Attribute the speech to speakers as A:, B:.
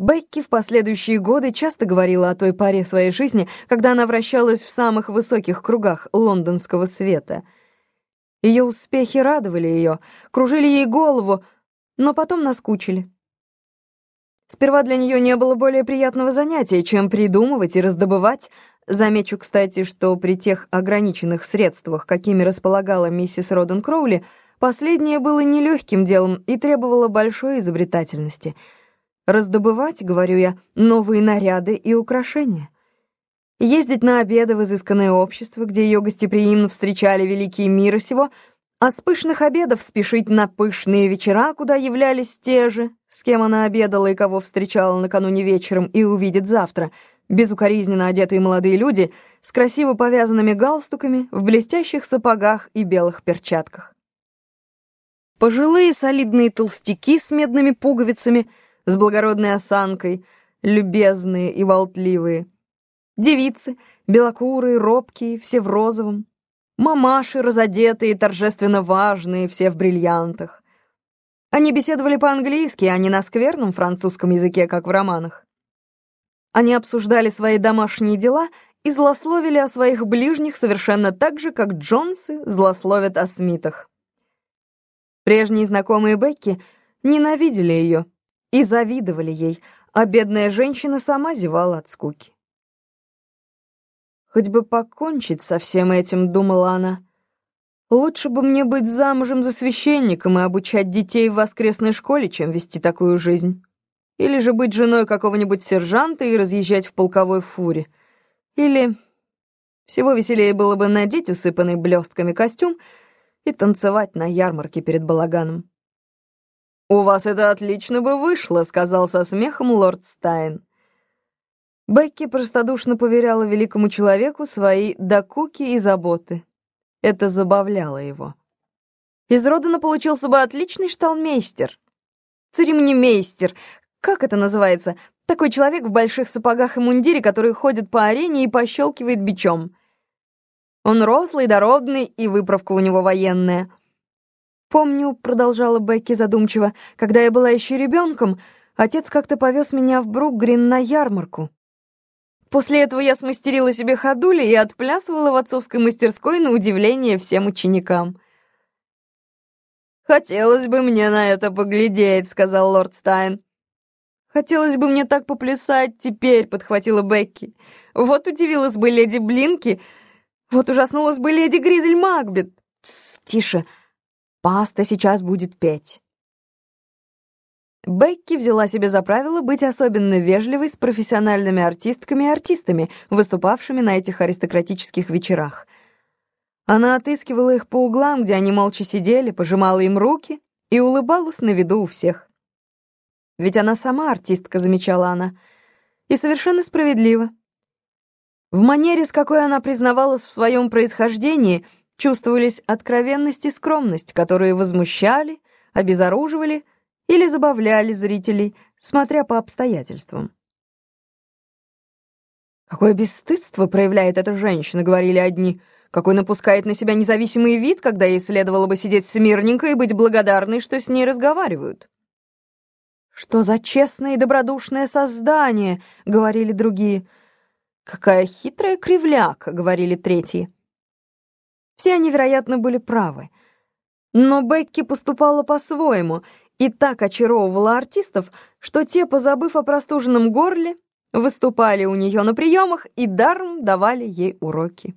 A: Бекки в последующие годы часто говорила о той паре своей жизни, когда она вращалась в самых высоких кругах лондонского света. Ее успехи радовали ее, кружили ей голову, но потом наскучили. Сперва для нее не было более приятного занятия, чем придумывать и раздобывать. Замечу, кстати, что при тех ограниченных средствах, какими располагала миссис Роден Кроули, последнее было нелегким делом и требовало большой изобретательности — Раздобывать, говорю я, новые наряды и украшения. Ездить на обеды в изысканное общество, где ее гостеприимно встречали великие мира сего, а с пышных обедов спешить на пышные вечера, куда являлись те же, с кем она обедала и кого встречала накануне вечером и увидит завтра, безукоризненно одетые молодые люди с красиво повязанными галстуками, в блестящих сапогах и белых перчатках. Пожилые солидные толстяки с медными пуговицами — с благородной осанкой, любезные и болтливые. Девицы, белокурые, робкие, все в розовом. Мамаши, разодетые, торжественно важные, все в бриллиантах. Они беседовали по-английски, а не на скверном французском языке, как в романах. Они обсуждали свои домашние дела и злословили о своих ближних совершенно так же, как Джонсы злословят о Смитах. Прежние знакомые Бекки ненавидели ее, и завидовали ей, а бедная женщина сама зевала от скуки. «Хоть бы покончить со всем этим», — думала она. «Лучше бы мне быть замужем за священником и обучать детей в воскресной школе, чем вести такую жизнь. Или же быть женой какого-нибудь сержанта и разъезжать в полковой фуре. Или... Всего веселее было бы надеть усыпанный блестками костюм и танцевать на ярмарке перед балаганом. «У вас это отлично бы вышло», — сказал со смехом лорд Стайн. Бекки простодушно поверяла великому человеку свои докуки и заботы. Это забавляло его. Из Родена получился бы отличный шталмейстер. Церемонимейстер. Как это называется? Такой человек в больших сапогах и мундире, который ходит по арене и пощелкивает бичом. Он рослый, дородный, и выправка у него военная. «Помню», — продолжала Бекки задумчиво, «когда я была еще ребенком, отец как-то повез меня в Брукгрин на ярмарку. После этого я смастерила себе ходули и отплясывала в отцовской мастерской на удивление всем ученикам».
B: «Хотелось бы мне на это поглядеть», — сказал лорд Стайн.
A: «Хотелось бы мне так поплясать теперь», — подхватила Бекки. «Вот удивилась бы леди Блинки, вот ужаснулась бы леди Гризель Макбет».
B: «Тише», Паста сейчас будет петь».
A: Бекки взяла себе за правило быть особенно вежливой с профессиональными артистками и артистами, выступавшими на этих аристократических вечерах. Она отыскивала их по углам, где они молча сидели, пожимала им руки и улыбалась на виду у всех. Ведь она сама артистка, замечала она, и совершенно справедливо. В манере, с какой она признавалась в своем происхождении — чувствовались откровенность и скромность, которые возмущали, обезоруживали или забавляли зрителей, смотря по обстоятельствам. «Какое бесстыдство проявляет эта женщина», — говорили одни, «какой напускает на себя независимый вид, когда ей следовало бы сидеть смирненько и быть благодарной, что с ней разговаривают». «Что за честное и добродушное создание», — говорили другие. «Какая хитрая кривляка», — говорили третьи. Все они, вероятно, были правы. Но Бекки поступала по-своему и так очаровывала артистов, что те, позабыв о простуженном горле, выступали у нее на приемах и даром давали ей уроки.